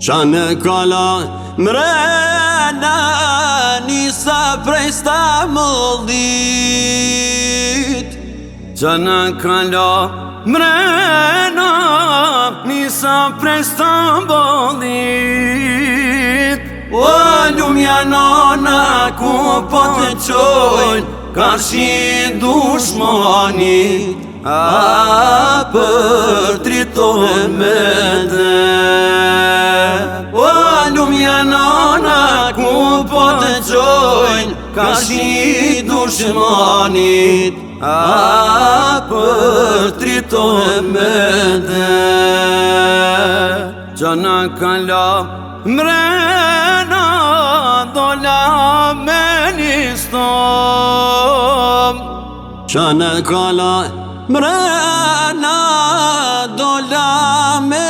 Qa në kala mrena Nisa prej sta më dhit Qa në kala mrena Nisa prej sta më dhit O ljumë janë në ku po të qojnë Ka shi dushmanit A për triton me të po të gjojnë Ka shqit dushmanit A për tritoj me dhe Gja në mrena Do la me listom Gja mrena Do la me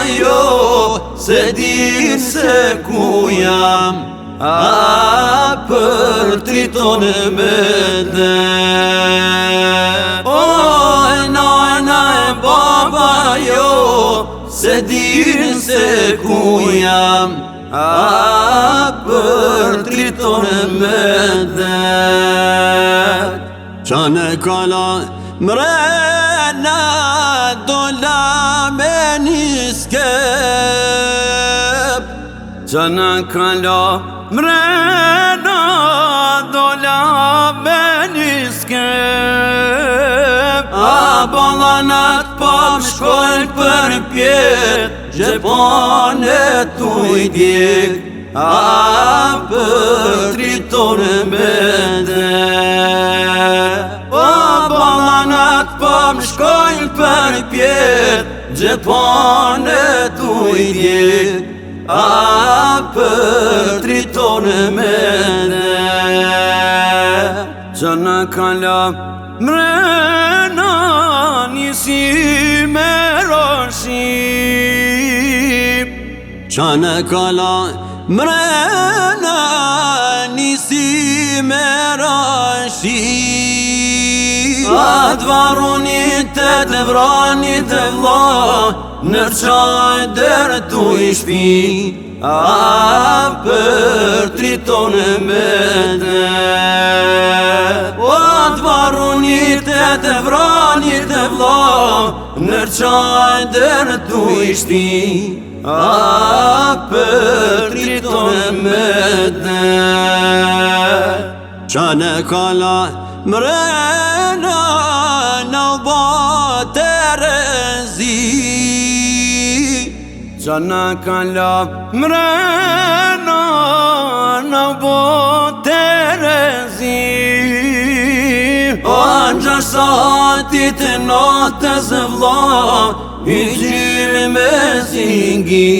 Jo, se din se ku jam A, për tri tonë me dëtë O, e nana e baba Jo, se din se ku jam A, për tri tonë me Qa ne kala mre na dola me niske Që në kalo mre në me niske A balanat po më shkojnë për pjetë Gjepon e tu i djek A për tritore me shkojnë për pjetë Gjepon e tu i djetë A për triton e mene Që në kalla mrena Nisi me rëshim Që në kalla mrena Nisi me rëshim Qatë varunit të të vranit të vla Nër qaj dërë të i shpi A për triton e mbete Qatë varuni të të vrani e vla Nër qaj dërë të i shpi A për triton e mbete Qa në kala mre Qa në ka mrena në botë të rezi O në gjë shatit e natë të zëvla I gjyve me zingi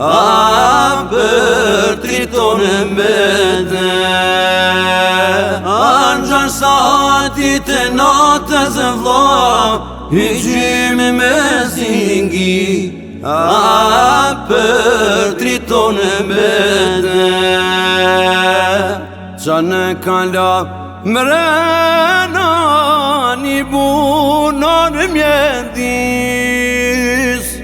A për triton e mbete A në gjë shatit e natë të zëvla I gjyve me zingi A për triton e bete Qa në kala mrena Një bunar mjedis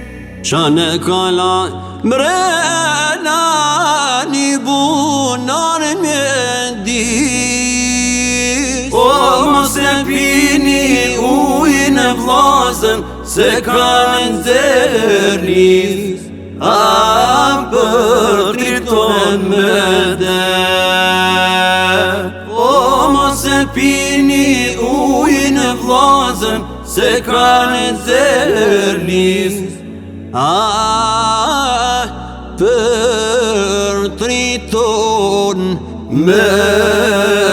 Qa në kala mrena Një bunar mjedis O mos e pini ujnë vlazën se ka në të a për tri me dhe. O po mos e pini uj në vlozëm, se ka në të a për tri me dhe.